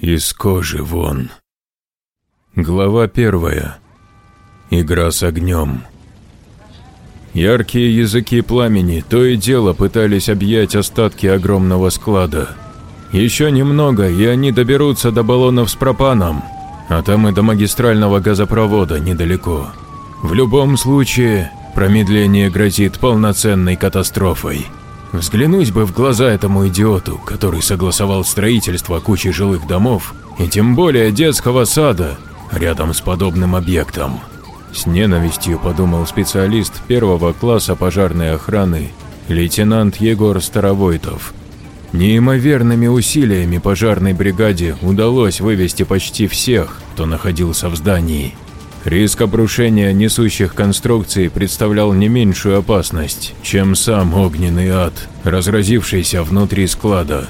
из кожи вон. Глава первая. Игра с огнем. Яркие языки пламени то и дело пытались объять остатки огромного склада. Еще немного, и они доберутся до баллонов с пропаном, а там и до магистрального газопровода недалеко. В любом случае, промедление грозит полноценной катастрофой. Взглянусь бы в глаза этому идиоту, который согласовал строительство кучи жилых домов и тем более детского сада рядом с подобным объектом. С ненавистью подумал специалист первого класса пожарной охраны лейтенант Егор Старовойтов. Неимоверными усилиями пожарной бригаде удалось вывести почти всех, кто находился в здании. Риск обрушения несущих конструкций представлял не меньшую опасность, чем сам огненный ад, разразившийся внутри склада.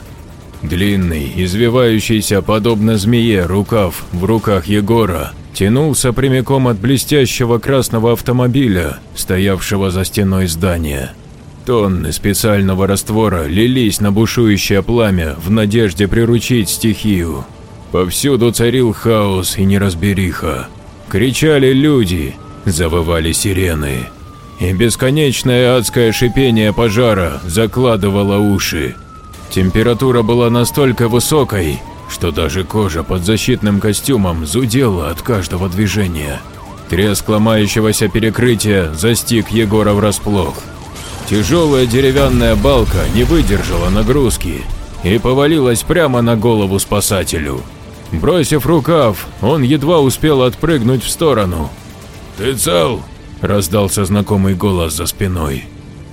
Длинный, извивающийся подобно змее рукав в руках Егора тянулся прямиком от блестящего красного автомобиля, стоявшего за стеной здания. Тонны специального раствора лились на бушующее пламя в надежде приручить стихию. Повсюду царил хаос и неразбериха. Кричали люди, завывали сирены. И бесконечное адское шипение пожара закладывало уши. Температура была настолько высокой, что даже кожа под защитным костюмом зудела от каждого движения. Треск ломающегося перекрытия застиг Егора врасплох. Тяжелая деревянная балка не выдержала нагрузки и повалилась прямо на голову спасателю. Бросив рукав, он едва успел отпрыгнуть в сторону. «Ты цел?» – раздался знакомый голос за спиной.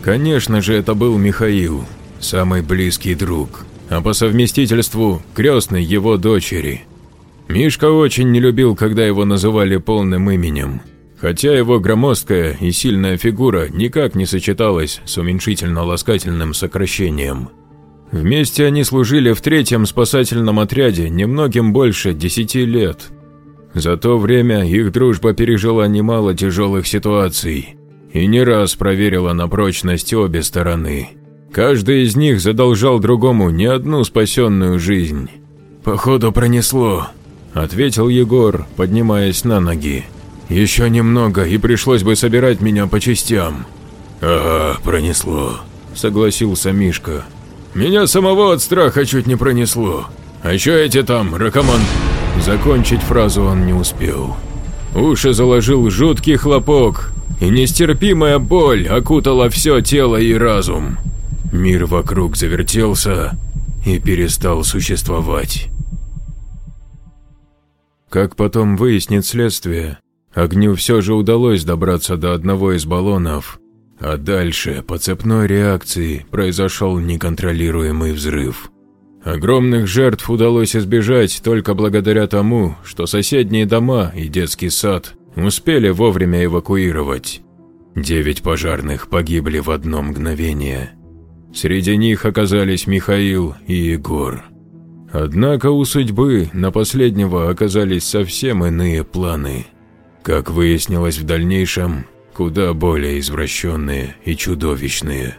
Конечно же, это был Михаил, самый близкий друг, а по совместительству – крестный его дочери. Мишка очень не любил, когда его называли полным именем, хотя его громоздкая и сильная фигура никак не сочеталась с уменьшительно-ласкательным сокращением. Вместе они служили в третьем спасательном отряде немногим больше десяти лет. За то время их дружба пережила немало тяжелых ситуаций и не раз проверила на прочность обе стороны. Каждый из них задолжал другому не одну спасенную жизнь. «Походу пронесло», – ответил Егор, поднимаясь на ноги. «Еще немного, и пришлось бы собирать меня по частям». «Ага, пронесло», – согласился Мишка. Меня самого от страха чуть не пронесло. А еще эти там, ракоман...» Закончить фразу он не успел. Уши заложил жуткий хлопок, и нестерпимая боль окутала все тело и разум. Мир вокруг завертелся и перестал существовать. Как потом выяснит следствие, огню все же удалось добраться до одного из баллонов а дальше, по цепной реакции, произошел неконтролируемый взрыв. Огромных жертв удалось избежать только благодаря тому, что соседние дома и детский сад успели вовремя эвакуировать. Девять пожарных погибли в одно мгновение. Среди них оказались Михаил и Егор. Однако у судьбы на последнего оказались совсем иные планы. Как выяснилось в дальнейшем, куда более извращенные и чудовищные.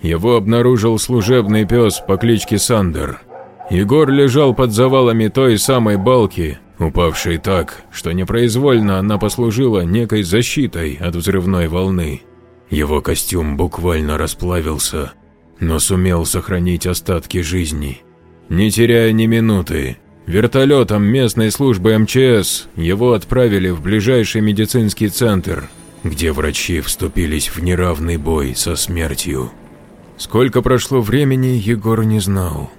Его обнаружил служебный пес по кличке Сандер. Егор лежал под завалами той самой балки, упавшей так, что непроизвольно она послужила некой защитой от взрывной волны. Его костюм буквально расплавился, но сумел сохранить остатки жизни. Не теряя ни минуты, вертолетом местной службы МЧС его отправили в ближайший медицинский центр – где врачи вступились в неравный бой со смертью. Сколько прошло времени, Егор не знал.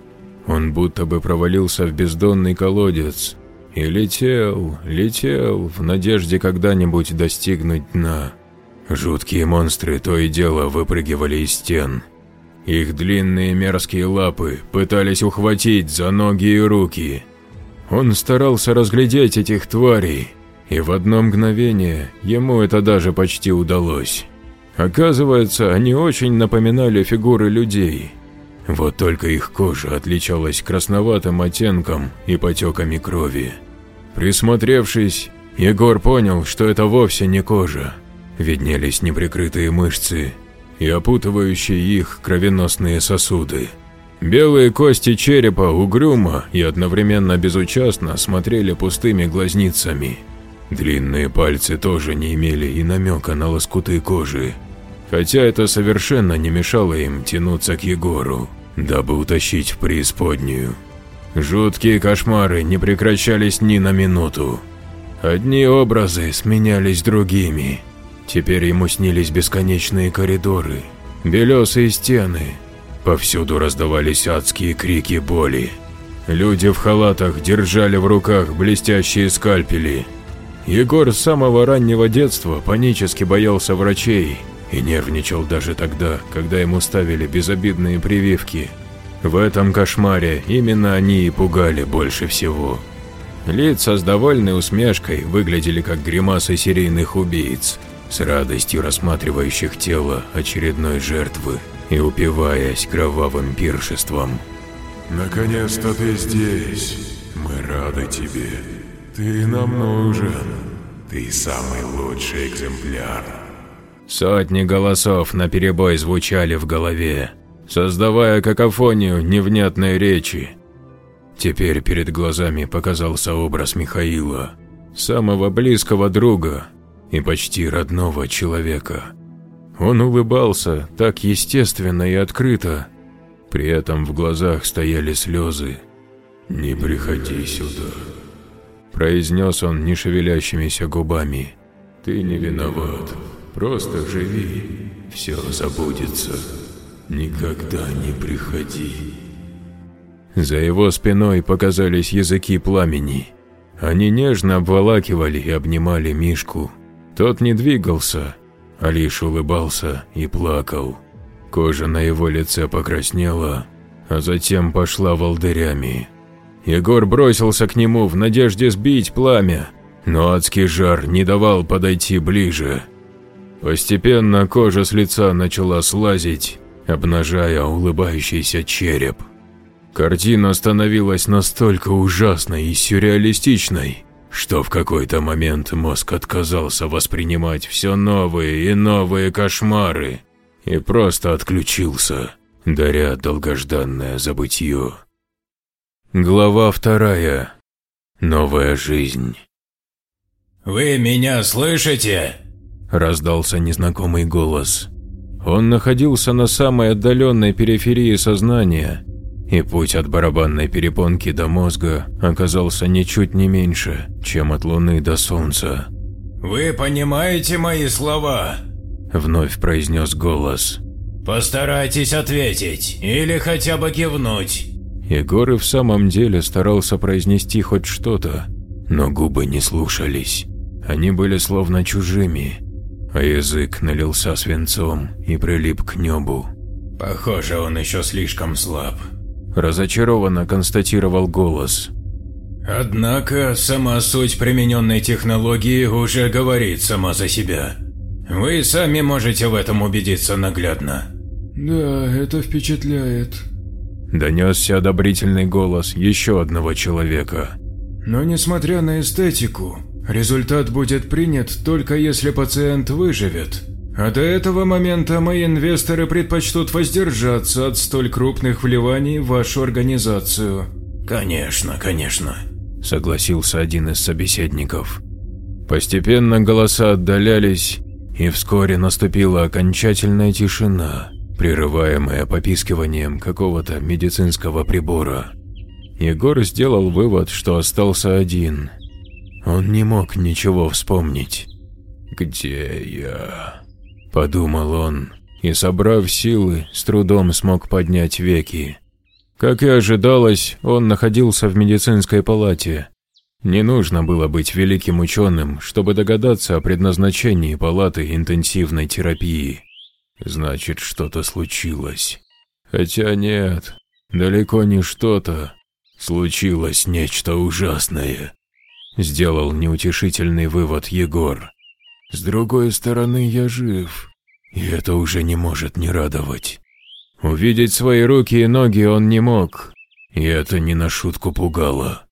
Он будто бы провалился в бездонный колодец и летел, летел в надежде когда-нибудь достигнуть дна. Жуткие монстры то и дело выпрыгивали из стен. Их длинные мерзкие лапы пытались ухватить за ноги и руки. Он старался разглядеть этих тварей, и в одно мгновение ему это даже почти удалось. Оказывается, они очень напоминали фигуры людей. Вот только их кожа отличалась красноватым оттенком и потеками крови. Присмотревшись, Егор понял, что это вовсе не кожа. Виднелись неприкрытые мышцы и опутывающие их кровеносные сосуды. Белые кости черепа угрюмо и одновременно безучастно смотрели пустыми глазницами. Длинные пальцы тоже не имели и намека на лоскуты кожи, хотя это совершенно не мешало им тянуться к Егору, дабы утащить в преисподнюю. Жуткие кошмары не прекращались ни на минуту. Одни образы сменялись другими. Теперь ему снились бесконечные коридоры, белесые стены. Повсюду раздавались адские крики боли. Люди в халатах держали в руках блестящие скальпели – Егор с самого раннего детства панически боялся врачей и нервничал даже тогда, когда ему ставили безобидные прививки. В этом кошмаре именно они и пугали больше всего. Лица с довольной усмешкой выглядели как гримасы серийных убийц, с радостью рассматривающих тело очередной жертвы и упиваясь кровавым пиршеством. «Наконец-то ты здесь! Мы рады тебе!» Ты нам нужен. Ты самый лучший экземпляр. Сотни голосов на перебой звучали в голове, создавая какофонию невнятной речи. Теперь перед глазами показался образ Михаила, самого близкого друга и почти родного человека. Он улыбался так естественно и открыто, при этом в глазах стояли слезы. «Не приходи сюда», произнес он, не шевелящимися губами. «Ты не виноват. Просто живи. Все забудется. Никогда не приходи». За его спиной показались языки пламени. Они нежно обволакивали и обнимали Мишку. Тот не двигался, а лишь улыбался и плакал. Кожа на его лице покраснела, а затем пошла волдырями. Егор бросился к нему в надежде сбить пламя, но адский жар не давал подойти ближе. Постепенно кожа с лица начала слазить, обнажая улыбающийся череп. Картина становилась настолько ужасной и сюрреалистичной, что в какой-то момент мозг отказался воспринимать все новые и новые кошмары и просто отключился, даря долгожданное забытье. Глава вторая. Новая жизнь. «Вы меня слышите?» – раздался незнакомый голос. Он находился на самой отдаленной периферии сознания, и путь от барабанной перепонки до мозга оказался ничуть не меньше, чем от Луны до Солнца. «Вы понимаете мои слова?» – вновь произнес голос. «Постарайтесь ответить или хотя бы кивнуть». Егор в самом деле старался произнести хоть что-то, но губы не слушались. Они были словно чужими, а язык налился свинцом и прилип к небу. «Похоже, он еще слишком слаб», – разочарованно констатировал голос. «Однако, сама суть примененной технологии уже говорит сама за себя. Вы сами можете в этом убедиться наглядно». «Да, это впечатляет», Донесся одобрительный голос еще одного человека. Но несмотря на эстетику, результат будет принят только если пациент выживет. А до этого момента мои инвесторы предпочтут воздержаться от столь крупных вливаний в вашу организацию. Конечно, конечно, согласился один из собеседников. Постепенно голоса отдалялись, и вскоре наступила окончательная тишина прерываемое попискиванием какого-то медицинского прибора. Егор сделал вывод, что остался один. Он не мог ничего вспомнить. «Где я?» – подумал он, и, собрав силы, с трудом смог поднять веки. Как и ожидалось, он находился в медицинской палате. Не нужно было быть великим ученым, чтобы догадаться о предназначении палаты интенсивной терапии. Значит, что-то случилось. Хотя нет, далеко не что-то. Случилось нечто ужасное. Сделал неутешительный вывод Егор. С другой стороны, я жив. И это уже не может не радовать. Увидеть свои руки и ноги он не мог. И это не на шутку пугало.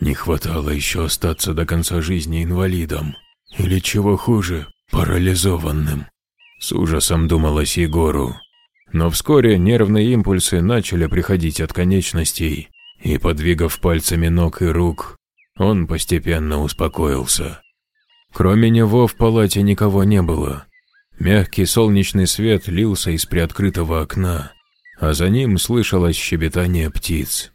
Не хватало еще остаться до конца жизни инвалидом. Или чего хуже, парализованным. С ужасом думалось Егору, Но вскоре нервные импульсы начали приходить от конечностей, и, подвигав пальцами ног и рук, он постепенно успокоился. Кроме него в палате никого не было. Мягкий солнечный свет лился из приоткрытого окна, а за ним слышалось щебетание птиц.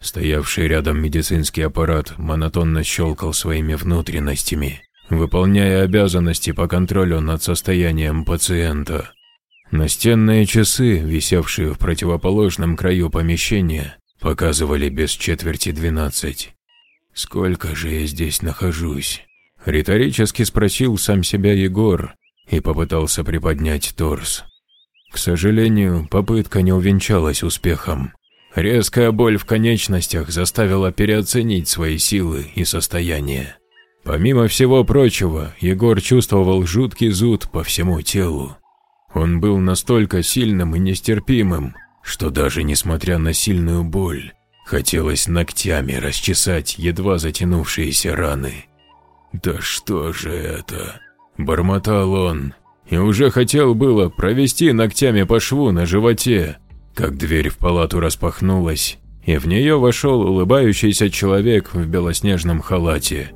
Стоявший рядом медицинский аппарат монотонно щелкал своими внутренностями выполняя обязанности по контролю над состоянием пациента. Настенные часы, висевшие в противоположном краю помещения, показывали без четверти двенадцать. «Сколько же я здесь нахожусь?» – риторически спросил сам себя Егор и попытался приподнять торс. К сожалению, попытка не увенчалась успехом. Резкая боль в конечностях заставила переоценить свои силы и состояние. Помимо всего прочего, Егор чувствовал жуткий зуд по всему телу. Он был настолько сильным и нестерпимым, что даже несмотря на сильную боль, хотелось ногтями расчесать едва затянувшиеся раны. «Да что же это?» – бормотал он, и уже хотел было провести ногтями по шву на животе, как дверь в палату распахнулась, и в нее вошел улыбающийся человек в белоснежном халате.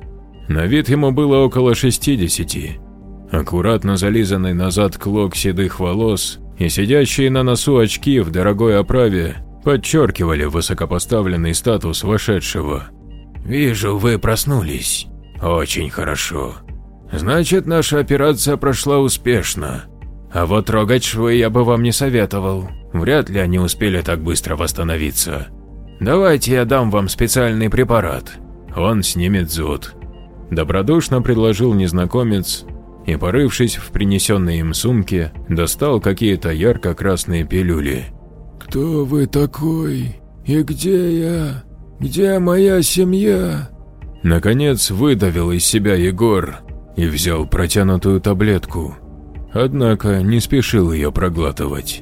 На вид ему было около 60. Аккуратно зализанный назад клок седых волос и сидящие на носу очки в дорогой оправе подчеркивали высокопоставленный статус вошедшего. «Вижу, вы проснулись. Очень хорошо. Значит, наша операция прошла успешно. А вот трогать швы я бы вам не советовал. Вряд ли они успели так быстро восстановиться. Давайте я дам вам специальный препарат. Он снимет зуд, Добродушно предложил незнакомец и, порывшись в принесенной им сумке, достал какие-то ярко-красные пилюли. «Кто вы такой? И где я? Где моя семья?» Наконец выдавил из себя Егор и взял протянутую таблетку. Однако не спешил ее проглатывать.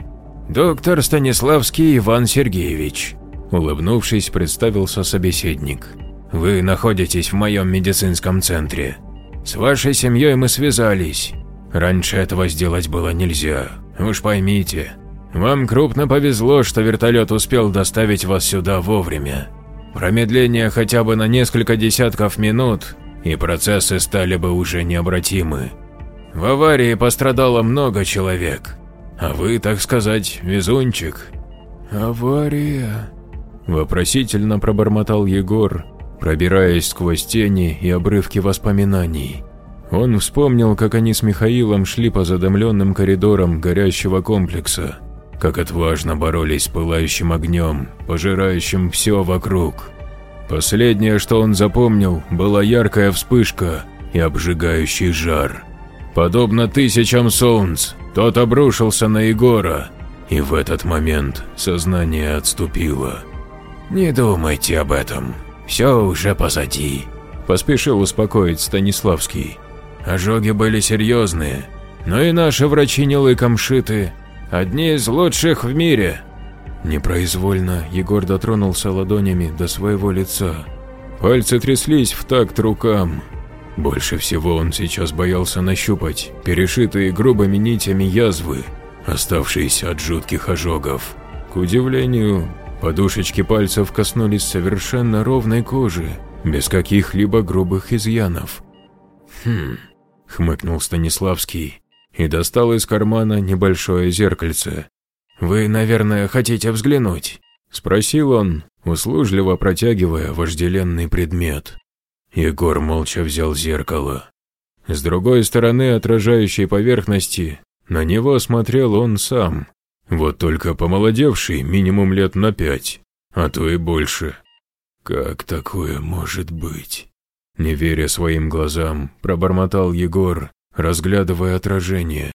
«Доктор Станиславский Иван Сергеевич», – улыбнувшись, представился собеседник. Вы находитесь в моем медицинском центре. С вашей семьей мы связались. Раньше этого сделать было нельзя. Уж поймите, вам крупно повезло, что вертолет успел доставить вас сюда вовремя. Промедление хотя бы на несколько десятков минут, и процессы стали бы уже необратимы. В аварии пострадало много человек, а вы, так сказать, везунчик. «Авария?» – вопросительно пробормотал Егор, пробираясь сквозь тени и обрывки воспоминаний. Он вспомнил, как они с Михаилом шли по задымленным коридорам горящего комплекса, как отважно боролись с пылающим огнем, пожирающим все вокруг. Последнее, что он запомнил, была яркая вспышка и обжигающий жар. Подобно тысячам солнц, тот обрушился на Егора, и в этот момент сознание отступило. «Не думайте об этом», все уже позади», – поспешил успокоить Станиславский. «Ожоги были серьезные, но и наши врачи не лыком шиты, одни из лучших в мире». Непроизвольно Егор дотронулся ладонями до своего лица. Пальцы тряслись в такт рукам. Больше всего он сейчас боялся нащупать перешитые грубыми нитями язвы, оставшиеся от жутких ожогов. К удивлению, Подушечки пальцев коснулись совершенно ровной кожи, без каких-либо грубых изъянов. «Хм...» — хмыкнул Станиславский и достал из кармана небольшое зеркальце. «Вы, наверное, хотите взглянуть?» — спросил он, услужливо протягивая вожделенный предмет. Егор молча взял зеркало. С другой стороны отражающей поверхности на него смотрел он сам, вот только помолодевший минимум лет на пять, а то и больше. Как такое может быть? Не веря своим глазам, пробормотал Егор, разглядывая отражение.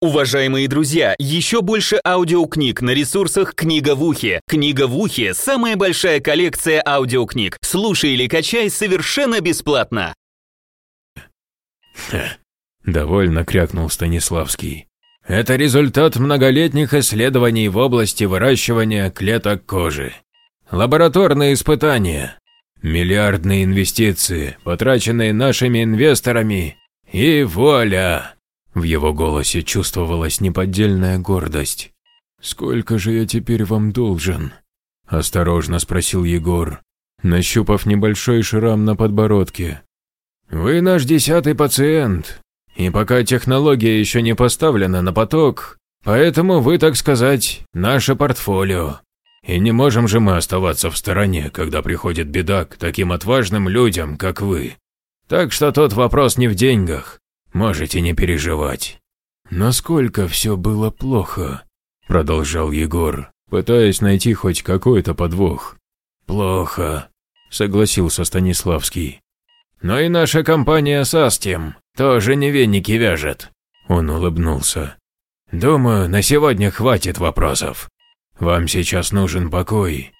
Уважаемые друзья, еще больше аудиокниг на ресурсах «Книга в ухе». «Книга в ухе» — самая большая коллекция аудиокниг. Слушай или качай совершенно бесплатно. Ха, довольно крякнул Станиславский. Это результат многолетних исследований в области выращивания клеток кожи. Лабораторные испытания, миллиардные инвестиции, потраченные нашими инвесторами, и воля. В его голосе чувствовалась неподдельная гордость. «Сколько же я теперь вам должен?» – осторожно спросил Егор, нащупав небольшой шрам на подбородке. «Вы наш десятый пациент», и пока технология еще не поставлена на поток, поэтому вы, так сказать, наше портфолио. И не можем же мы оставаться в стороне, когда приходит беда к таким отважным людям, как вы. Так что тот вопрос не в деньгах. Можете не переживать. Насколько все было плохо, продолжал Егор, пытаясь найти хоть какой-то подвох. Плохо, согласился Станиславский. Но и наша компания Састим тоже невенники вяжет». Он улыбнулся. «Думаю, на сегодня хватит вопросов. Вам сейчас нужен покой.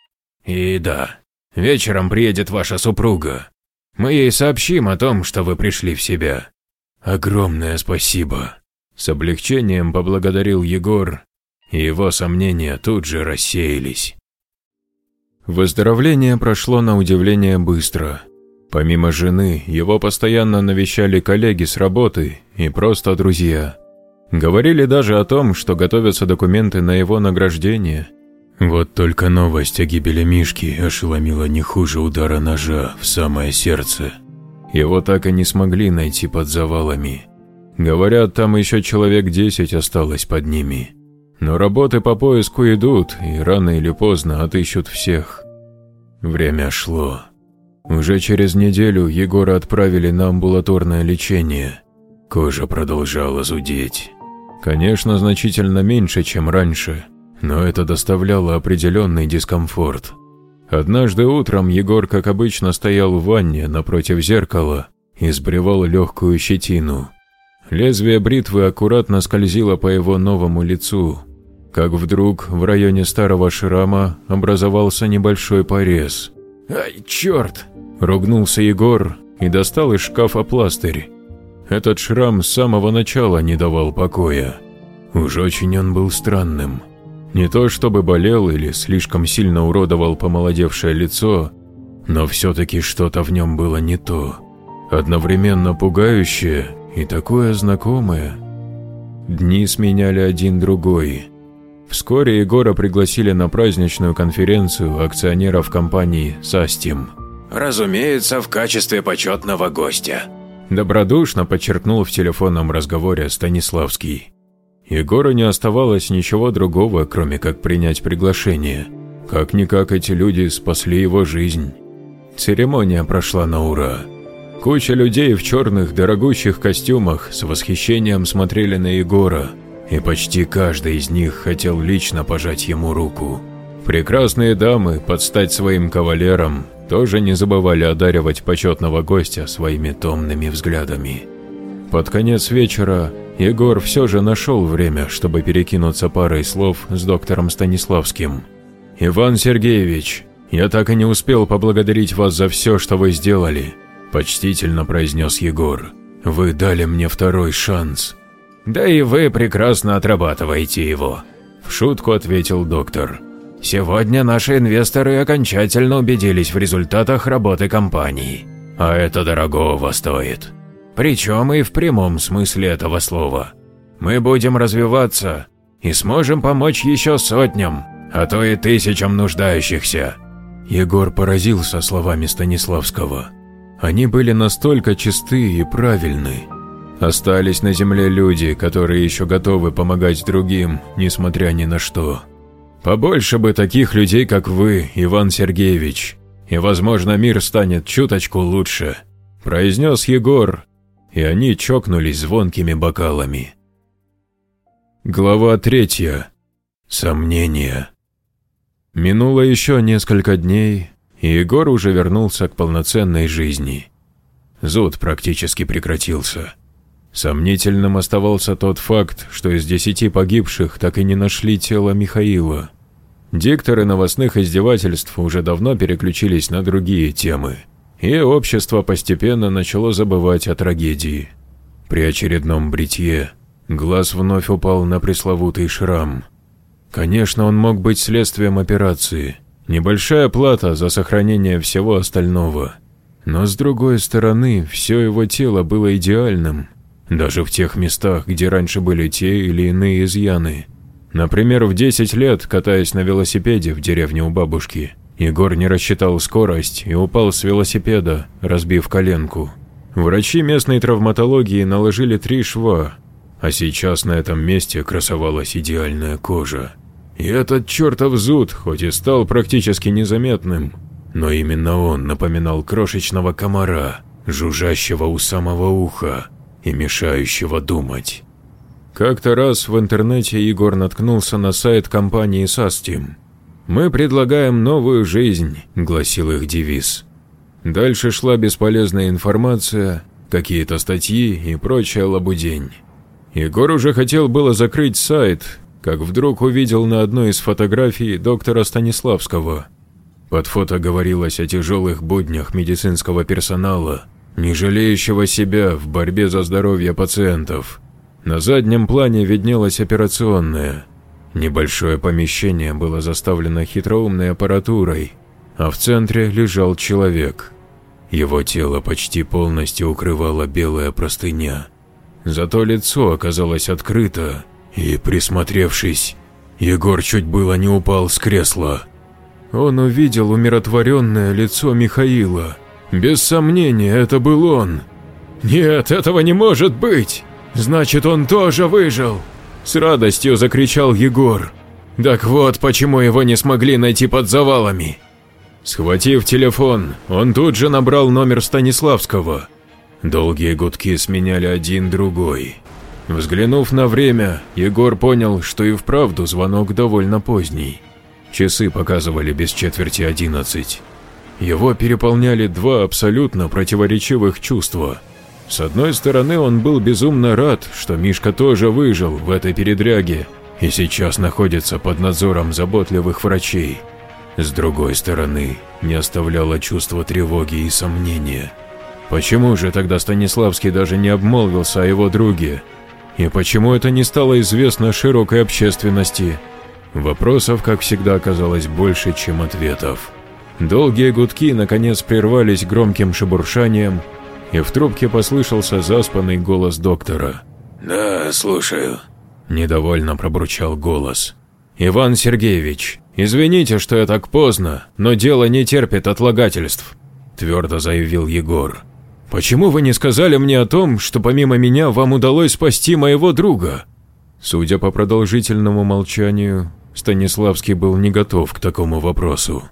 И да, вечером приедет ваша супруга. Мы ей сообщим о том, что вы пришли в себя. Огромное спасибо». С облегчением поблагодарил Егор, и его сомнения тут же рассеялись. Выздоровление прошло на удивление быстро. Помимо жены, его постоянно навещали коллеги с работы и просто друзья. Говорили даже о том, что готовятся документы на его награждение. Вот только новость о гибели Мишки ошеломила не хуже удара ножа в самое сердце. Его так и не смогли найти под завалами. Говорят, там еще человек 10 осталось под ними. Но работы по поиску идут, и рано или поздно отыщут всех. Время шло. Уже через неделю Егора отправили на амбулаторное лечение. Кожа продолжала зудеть. Конечно, значительно меньше, чем раньше, но это доставляло определенный дискомфорт. Однажды утром Егор, как обычно, стоял в ванне напротив зеркала и сбривал легкую щетину. Лезвие бритвы аккуратно скользило по его новому лицу, как вдруг в районе старого шрама образовался небольшой порез. «Ай, черт!» Ругнулся Егор и достал из шкафа пластырь. Этот шрам с самого начала не давал покоя. Уж очень он был странным. Не то чтобы болел или слишком сильно уродовал помолодевшее лицо, но все-таки что-то в нем было не то. Одновременно пугающее и такое знакомое. Дни сменяли один другой. Вскоре Егора пригласили на праздничную конференцию акционеров компании «Састим». Разумеется, в качестве почетного гостя. Добродушно подчеркнул в телефонном разговоре Станиславский. Егору не оставалось ничего другого, кроме как принять приглашение. Как-никак эти люди спасли его жизнь. Церемония прошла на ура. Куча людей в черных дорогущих костюмах с восхищением смотрели на Егора, и почти каждый из них хотел лично пожать ему руку. Прекрасные дамы под стать своим кавалерам тоже не забывали одаривать почетного гостя своими томными взглядами. Под конец вечера Егор все же нашел время, чтобы перекинуться парой слов с доктором Станиславским. «Иван Сергеевич, я так и не успел поблагодарить вас за все, что вы сделали», – почтительно произнес Егор. «Вы дали мне второй шанс». «Да и вы прекрасно отрабатываете его», – в шутку ответил доктор. Сегодня наши инвесторы окончательно убедились в результатах работы компании, а это дорогого стоит. Причем и в прямом смысле этого слова. Мы будем развиваться и сможем помочь еще сотням, а то и тысячам нуждающихся. Егор поразился словами Станиславского. Они были настолько чисты и правильны. Остались на земле люди, которые еще готовы помогать другим, несмотря ни на что. Побольше бы таких людей, как вы, Иван Сергеевич, и, возможно, мир станет чуточку лучше», – произнес Егор, и они чокнулись звонкими бокалами. Глава третья. Сомнения. Минуло еще несколько дней, и Егор уже вернулся к полноценной жизни. Зуд практически прекратился. Сомнительным оставался тот факт, что из десяти погибших так и не нашли тело Михаила. Дикторы новостных издевательств уже давно переключились на другие темы, и общество постепенно начало забывать о трагедии. При очередном бритье глаз вновь упал на пресловутый шрам. Конечно, он мог быть следствием операции, небольшая плата за сохранение всего остального. Но с другой стороны, все его тело было идеальным – даже в тех местах, где раньше были те или иные изъяны. Например, в 10 лет, катаясь на велосипеде в деревне у бабушки, Егор не рассчитал скорость и упал с велосипеда, разбив коленку. Врачи местной травматологии наложили три шва, а сейчас на этом месте красовалась идеальная кожа. И этот чертов зуд, хоть и стал практически незаметным, но именно он напоминал крошечного комара, жужжащего у самого уха и мешающего думать. Как-то раз в интернете Егор наткнулся на сайт компании Састим. «Мы предлагаем новую жизнь», – гласил их девиз. Дальше шла бесполезная информация, какие-то статьи и прочая лабудень. Егор уже хотел было закрыть сайт, как вдруг увидел на одной из фотографий доктора Станиславского. Под фото говорилось о тяжелых буднях медицинского персонала – не жалеющего себя в борьбе за здоровье пациентов. На заднем плане виднелась операционная. Небольшое помещение было заставлено хитроумной аппаратурой, а в центре лежал человек. Его тело почти полностью укрывала белая простыня. Зато лицо оказалось открыто, и, присмотревшись, Егор чуть было не упал с кресла. Он увидел умиротворенное лицо Михаила – без сомнения, это был он. Нет, этого не может быть. Значит, он тоже выжил. С радостью закричал Егор. Так вот, почему его не смогли найти под завалами. Схватив телефон, он тут же набрал номер Станиславского. Долгие гудки сменяли один другой. Взглянув на время, Егор понял, что и вправду звонок довольно поздний. Часы показывали без четверти одиннадцать. Его переполняли два абсолютно противоречивых чувства. С одной стороны, он был безумно рад, что Мишка тоже выжил в этой передряге и сейчас находится под надзором заботливых врачей. С другой стороны, не оставляло чувство тревоги и сомнения. Почему же тогда Станиславский даже не обмолвился о его друге? И почему это не стало известно широкой общественности? Вопросов, как всегда, оказалось больше, чем ответов. Долгие гудки наконец прервались громким шебуршанием, и в трубке послышался заспанный голос доктора. «Да, слушаю», – недовольно пробурчал голос. «Иван Сергеевич, извините, что я так поздно, но дело не терпит отлагательств», – твердо заявил Егор. «Почему вы не сказали мне о том, что помимо меня вам удалось спасти моего друга?» Судя по продолжительному молчанию, Станиславский был не готов к такому вопросу.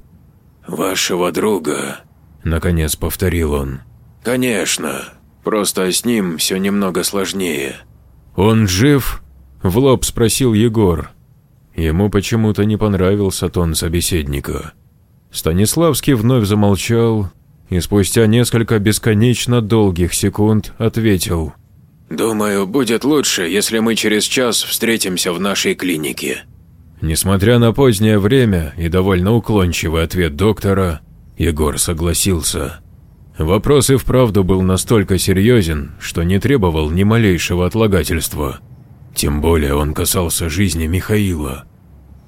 «Вашего друга?» – наконец повторил он. «Конечно. Просто с ним все немного сложнее». «Он жив?» – в лоб спросил Егор. Ему почему-то не понравился тон собеседника. Станиславский вновь замолчал и спустя несколько бесконечно долгих секунд ответил. «Думаю, будет лучше, если мы через час встретимся в нашей клинике». Несмотря на позднее время и довольно уклончивый ответ доктора, Егор согласился. Вопрос и вправду был настолько серьезен, что не требовал ни малейшего отлагательства. Тем более он касался жизни Михаила.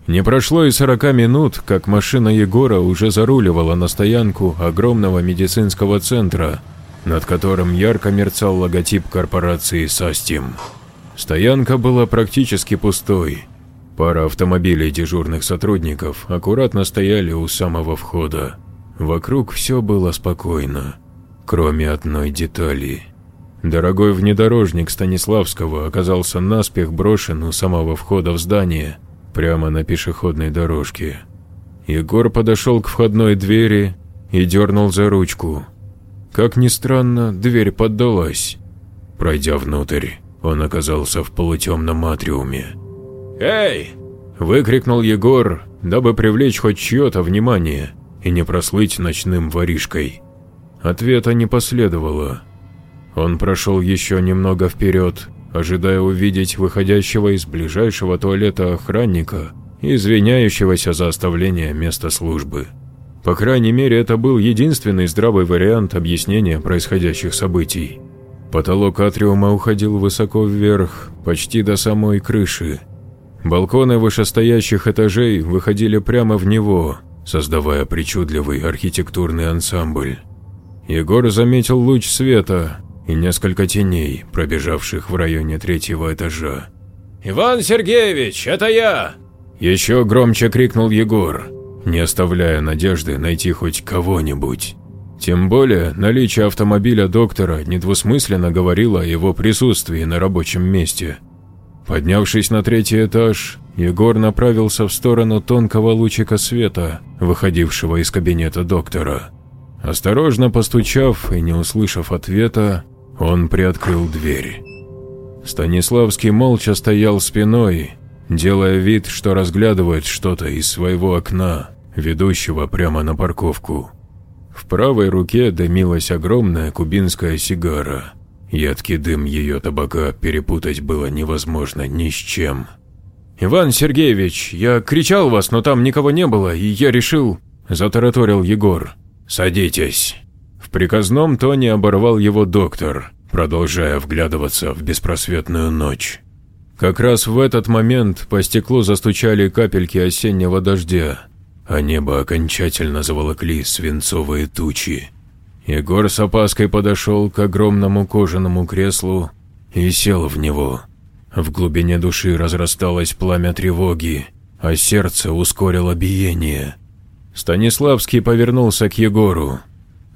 Не прошло и 40 минут, как машина Егора уже заруливала на стоянку огромного медицинского центра, над которым ярко мерцал логотип корпорации «Састим». Стоянка была практически пустой. Пара автомобилей дежурных сотрудников аккуратно стояли у самого входа. Вокруг все было спокойно, кроме одной детали. Дорогой внедорожник Станиславского оказался наспех брошен у самого входа в здание, прямо на пешеходной дорожке. Егор подошел к входной двери и дернул за ручку. Как ни странно, дверь поддалась. Пройдя внутрь, он оказался в полутемном атриуме. «Эй!» – выкрикнул Егор, дабы привлечь хоть чье-то внимание и не прослыть ночным воришкой. Ответа не последовало. Он прошел еще немного вперед, ожидая увидеть выходящего из ближайшего туалета охранника и извиняющегося за оставление места службы. По крайней мере, это был единственный здравый вариант объяснения происходящих событий. Потолок атриума уходил высоко вверх, почти до самой крыши, Балконы вышестоящих этажей выходили прямо в него, создавая причудливый архитектурный ансамбль. Егор заметил луч света и несколько теней, пробежавших в районе третьего этажа. «Иван Сергеевич, это я!» Еще громче крикнул Егор, не оставляя надежды найти хоть кого-нибудь. Тем более, наличие автомобиля доктора недвусмысленно говорило о его присутствии на рабочем месте. Поднявшись на третий этаж, Егор направился в сторону тонкого лучика света, выходившего из кабинета доктора. Осторожно постучав и не услышав ответа, он приоткрыл дверь. Станиславский молча стоял спиной, делая вид, что разглядывает что-то из своего окна, ведущего прямо на парковку. В правой руке дымилась огромная кубинская сигара – и дым ее табака перепутать было невозможно ни с чем. «Иван Сергеевич, я кричал вас, но там никого не было, и я решил...» – затараторил Егор. «Садитесь». В приказном тоне оборвал его доктор, продолжая вглядываться в беспросветную ночь. Как раз в этот момент по стеклу застучали капельки осеннего дождя, а небо окончательно заволокли свинцовые тучи. Егор с опаской подошел к огромному кожаному креслу и сел в него. В глубине души разрасталось пламя тревоги, а сердце ускорило биение. Станиславский повернулся к Егору.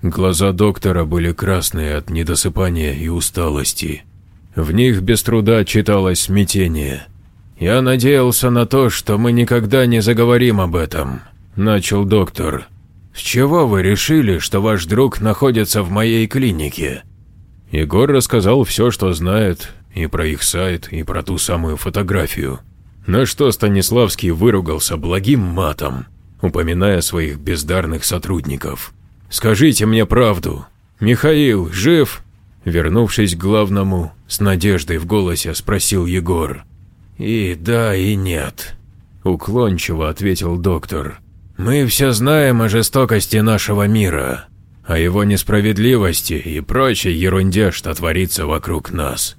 Глаза доктора были красные от недосыпания и усталости. В них без труда читалось смятение. «Я надеялся на то, что мы никогда не заговорим об этом», – начал доктор. С «Чего вы решили, что ваш друг находится в моей клинике?» Егор рассказал все, что знает, и про их сайт, и про ту самую фотографию. На что Станиславский выругался благим матом, упоминая своих бездарных сотрудников. «Скажите мне правду. Михаил жив?» Вернувшись к главному, с надеждой в голосе спросил Егор. «И да, и нет», – уклончиво ответил доктор. Мы все знаем о жестокости нашего мира, о его несправедливости и прочей ерунде, что творится вокруг нас.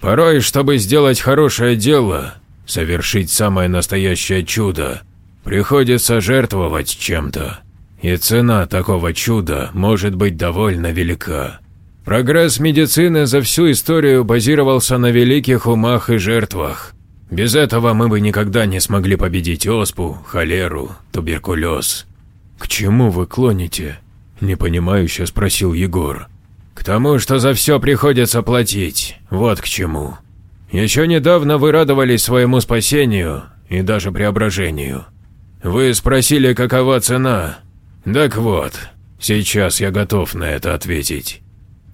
Порой, чтобы сделать хорошее дело, совершить самое настоящее чудо, приходится жертвовать чем-то. И цена такого чуда может быть довольно велика. Прогресс медицины за всю историю базировался на великих умах и жертвах. Без этого мы бы никогда не смогли победить оспу, холеру, туберкулез. К чему вы клоните? Непонимающе спросил Егор. К тому, что за все приходится платить, вот к чему. Еще недавно вы радовались своему спасению и даже преображению. Вы спросили, какова цена. Так вот, сейчас я готов на это ответить.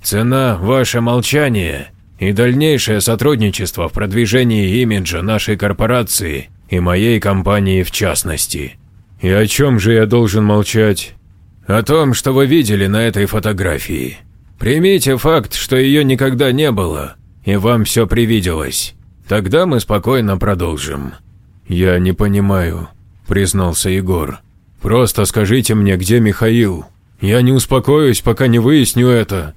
Цена – ваше молчание – и дальнейшее сотрудничество в продвижении имиджа нашей корпорации и моей компании в частности. И о чем же я должен молчать? О том, что вы видели на этой фотографии. Примите факт, что ее никогда не было, и вам все привиделось. Тогда мы спокойно продолжим. Я не понимаю, признался Егор. Просто скажите мне, где Михаил. Я не успокоюсь, пока не выясню это.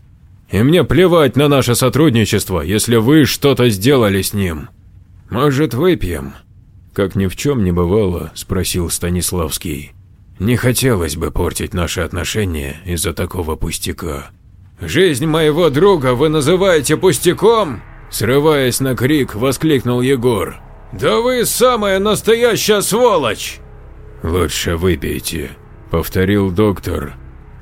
И мне плевать на наше сотрудничество, если вы что-то сделали с ним. Может, выпьем?» Как ни в чем не бывало, спросил Станиславский. «Не хотелось бы портить наши отношения из-за такого пустяка». «Жизнь моего друга вы называете пустяком?» Срываясь на крик, воскликнул Егор. «Да вы самая настоящая сволочь!» «Лучше выпейте», — повторил доктор.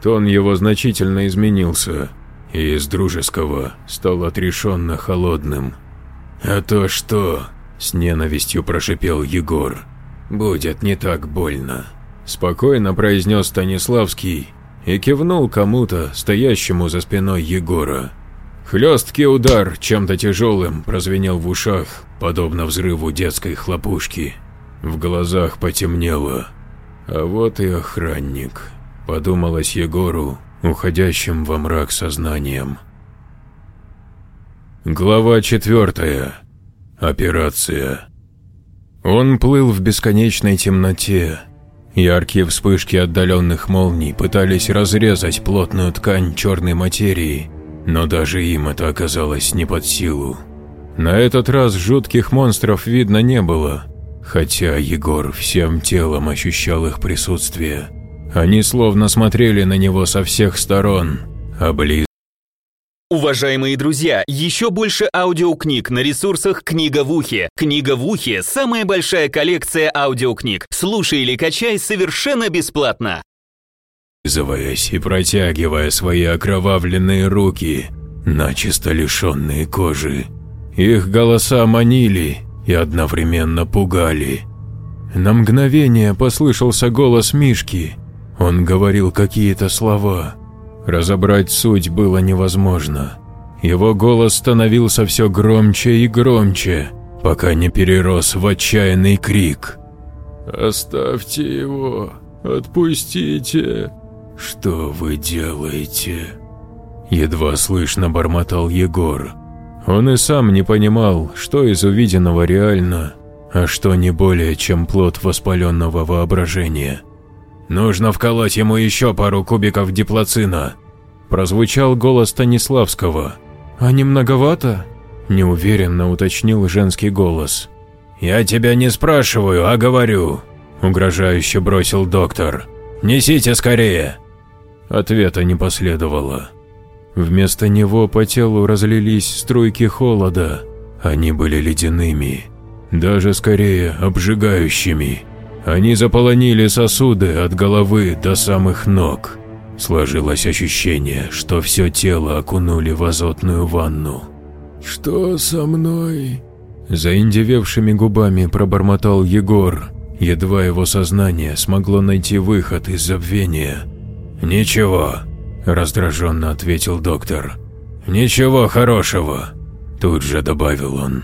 Тон его значительно изменился и из дружеского стал отрешенно холодным. «А то что?» – с ненавистью прошипел Егор. «Будет не так больно», – спокойно произнес Станиславский и кивнул кому-то, стоящему за спиной Егора. Хлесткий удар чем-то тяжелым прозвенел в ушах, подобно взрыву детской хлопушки. В глазах потемнело. «А вот и охранник», – подумалось Егору, уходящим во мрак сознанием. Глава четвертая. Операция. Он плыл в бесконечной темноте. Яркие вспышки отдаленных молний пытались разрезать плотную ткань черной материи, но даже им это оказалось не под силу. На этот раз жутких монстров видно не было, хотя Егор всем телом ощущал их присутствие. Они словно смотрели на него со всех сторон, а Уважаемые друзья, еще больше аудиокниг на ресурсах «Книга в ухе». «Книга в ухе» – самая большая коллекция аудиокниг. Слушай или качай совершенно бесплатно. Заваясь и протягивая свои окровавленные руки, начисто лишенные кожи, их голоса манили и одновременно пугали. На мгновение послышался голос Мишки – он говорил какие-то слова. Разобрать суть было невозможно. Его голос становился все громче и громче, пока не перерос в отчаянный крик. «Оставьте его! Отпустите!» «Что вы делаете?» Едва слышно бормотал Егор. Он и сам не понимал, что из увиденного реально, а что не более чем плод воспаленного воображения. Нужно вколоть ему еще пару кубиков диплоцина. Прозвучал голос Станиславского. А не многовато? Неуверенно уточнил женский голос. Я тебя не спрашиваю, а говорю. Угрожающе бросил доктор. Несите скорее. Ответа не последовало. Вместо него по телу разлились струйки холода. Они были ледяными, даже скорее обжигающими. Они заполонили сосуды а от головы до самых ног. Сложилось ощущение, что все тело окунули в азотную ванну. «Что со мной?» Заиндевевшими губами пробормотал Егор. Едва его сознание смогло найти выход из забвения. «Ничего», – раздраженно ответил доктор. «Ничего хорошего», – тут же добавил он.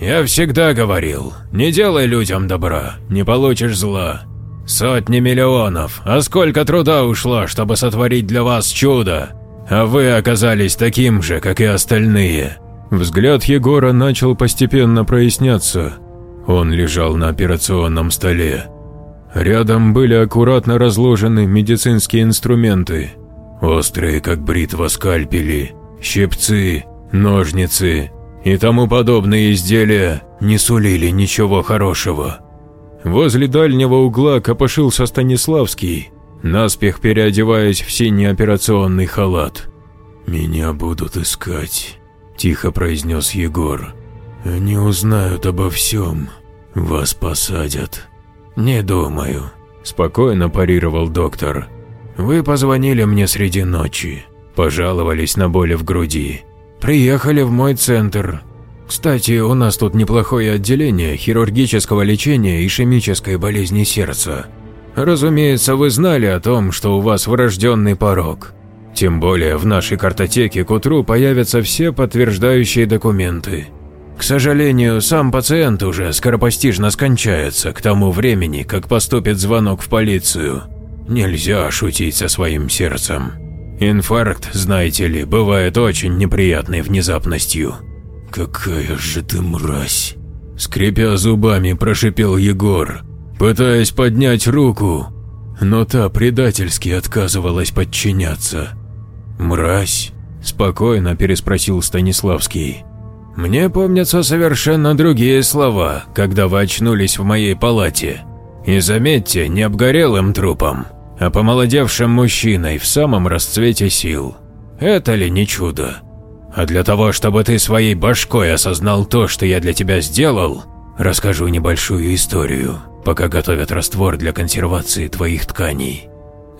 Я всегда говорил, не делай людям добра, не получишь зла. Сотни миллионов, а сколько труда ушло, чтобы сотворить для вас чудо, а вы оказались таким же, как и остальные. Взгляд Егора начал постепенно проясняться. Он лежал на операционном столе. Рядом были аккуратно разложены медицинские инструменты, острые как бритва скальпели, щипцы, ножницы, и тому подобные изделия не сулили ничего хорошего. Возле дальнего угла копошился Станиславский, наспех переодеваясь в синий операционный халат. «Меня будут искать», – тихо произнес Егор. «Они узнают обо всем. Вас посадят». «Не думаю», – спокойно парировал доктор. «Вы позвонили мне среди ночи, пожаловались на боли в груди. Приехали в мой центр. Кстати, у нас тут неплохое отделение хирургического лечения ишемической болезни сердца. Разумеется, вы знали о том, что у вас врожденный порог. Тем более в нашей картотеке к утру появятся все подтверждающие документы. К сожалению, сам пациент уже скоропостижно скончается к тому времени, как поступит звонок в полицию. Нельзя шутить со своим сердцем. Инфаркт, знаете ли, бывает очень неприятной внезапностью. Какая же ты мразь! Скрипя зубами, прошипел Егор, пытаясь поднять руку, но та предательски отказывалась подчиняться. «Мразь?» – спокойно переспросил Станиславский. «Мне помнятся совершенно другие слова, когда вы очнулись в моей палате. И заметьте, не обгорелым трупом, а помолодевшим мужчиной в самом расцвете сил. Это ли не чудо? А для того, чтобы ты своей башкой осознал то, что я для тебя сделал, расскажу небольшую историю, пока готовят раствор для консервации твоих тканей.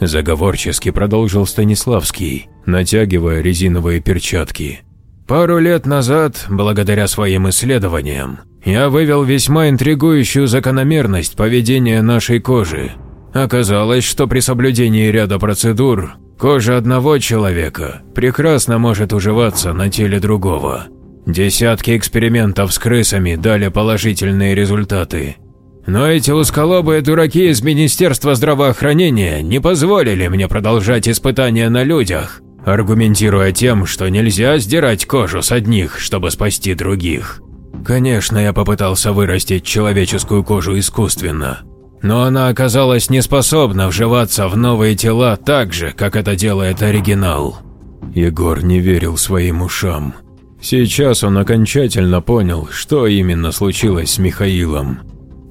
Заговорчески продолжил Станиславский, натягивая резиновые перчатки. Пару лет назад, благодаря своим исследованиям, я вывел весьма интригующую закономерность поведения нашей кожи – Оказалось, что при соблюдении ряда процедур кожа одного человека прекрасно может уживаться на теле другого. Десятки экспериментов с крысами дали положительные результаты. Но эти узколобые дураки из Министерства здравоохранения не позволили мне продолжать испытания на людях, аргументируя тем, что нельзя сдирать кожу с одних, чтобы спасти других. Конечно, я попытался вырастить человеческую кожу искусственно, но она оказалась неспособна вживаться в новые тела так же, как это делает оригинал. Егор не верил своим ушам. Сейчас он окончательно понял, что именно случилось с Михаилом.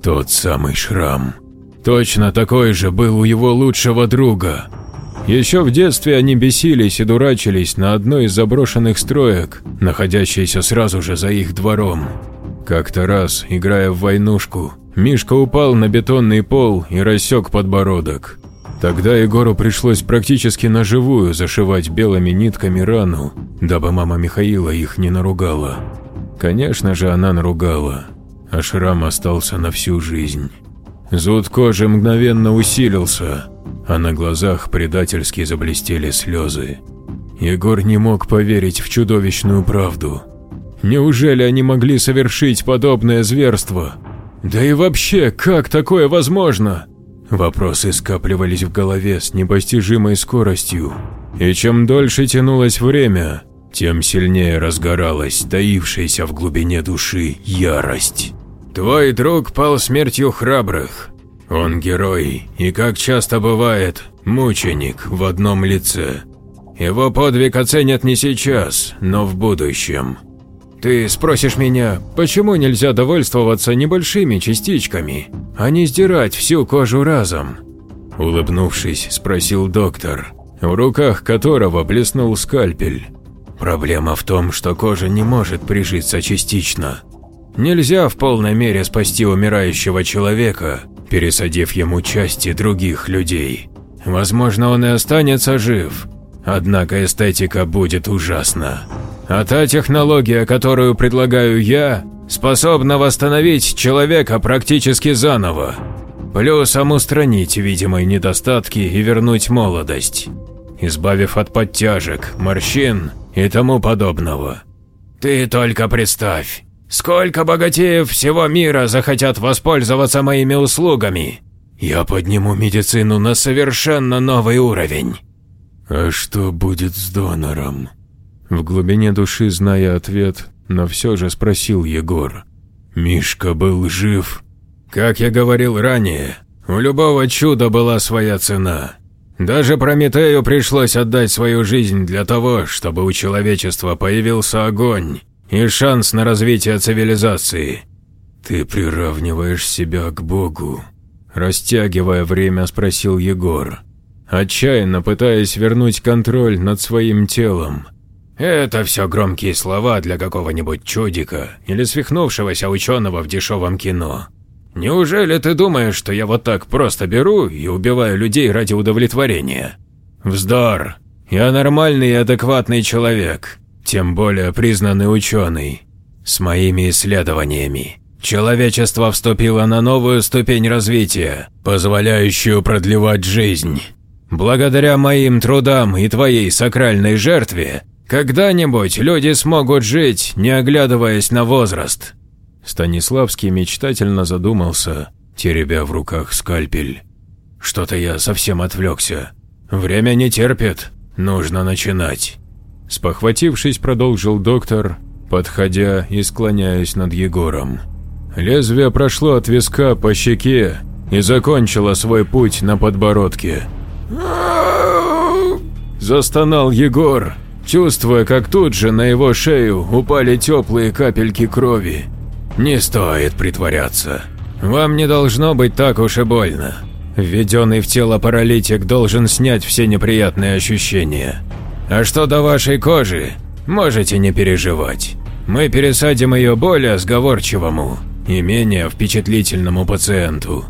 Тот самый шрам. Точно такой же был у его лучшего друга. Еще в детстве они бесились и дурачились на одной из заброшенных строек, находящейся сразу же за их двором. Как-то раз, играя в войнушку, Мишка упал на бетонный пол и рассек подбородок. Тогда Егору пришлось практически наживую зашивать белыми нитками рану, дабы мама Михаила их не наругала. Конечно же, она наругала, а шрам остался на всю жизнь. Зуд кожи мгновенно усилился, а на глазах предательски заблестели слезы. Егор не мог поверить в чудовищную правду. Неужели они могли совершить подобное зверство? Да и вообще, как такое возможно? Вопросы скапливались в голове с непостижимой скоростью. И чем дольше тянулось время, тем сильнее разгоралась таившаяся в глубине души ярость. «Твой друг пал смертью храбрых. Он герой и, как часто бывает, мученик в одном лице. Его подвиг оценят не сейчас, но в будущем. Ты спросишь меня, почему нельзя довольствоваться небольшими частичками, а не сдирать всю кожу разом? Улыбнувшись, спросил доктор, в руках которого блеснул скальпель. Проблема в том, что кожа не может прижиться частично. Нельзя в полной мере спасти умирающего человека, пересадив ему части других людей. Возможно, он и останется жив, однако эстетика будет ужасна. А та технология, которую предлагаю я, способна восстановить человека практически заново, плюсом устранить видимые недостатки и вернуть молодость, избавив от подтяжек, морщин и тому подобного. Ты только представь, сколько богатеев всего мира захотят воспользоваться моими услугами. Я подниму медицину на совершенно новый уровень. А что будет с донором? В глубине души зная ответ, но все же спросил Егор. «Мишка был жив?» «Как я говорил ранее, у любого чуда была своя цена. Даже Прометею пришлось отдать свою жизнь для того, чтобы у человечества появился огонь и шанс на развитие цивилизации». «Ты приравниваешь себя к Богу?» Растягивая время, спросил Егор, отчаянно пытаясь вернуть контроль над своим телом. Это все громкие слова для какого-нибудь чудика или свихнувшегося ученого в дешевом кино. Неужели ты думаешь, что я вот так просто беру и убиваю людей ради удовлетворения? Вздор. Я нормальный и адекватный человек, тем более признанный ученый. С моими исследованиями человечество вступило на новую ступень развития, позволяющую продлевать жизнь. Благодаря моим трудам и твоей сакральной жертве когда-нибудь люди смогут жить, не оглядываясь на возраст. Станиславский мечтательно задумался, теребя в руках скальпель. Что-то я совсем отвлекся. Время не терпит, нужно начинать. Спохватившись, продолжил доктор, подходя и склоняясь над Егором. Лезвие прошло от виска по щеке и закончило свой путь на подбородке. Застонал Егор, чувствуя, как тут же на его шею упали теплые капельки крови. «Не стоит притворяться. Вам не должно быть так уж и больно. Введенный в тело паралитик должен снять все неприятные ощущения. А что до вашей кожи, можете не переживать. Мы пересадим ее более сговорчивому и менее впечатлительному пациенту.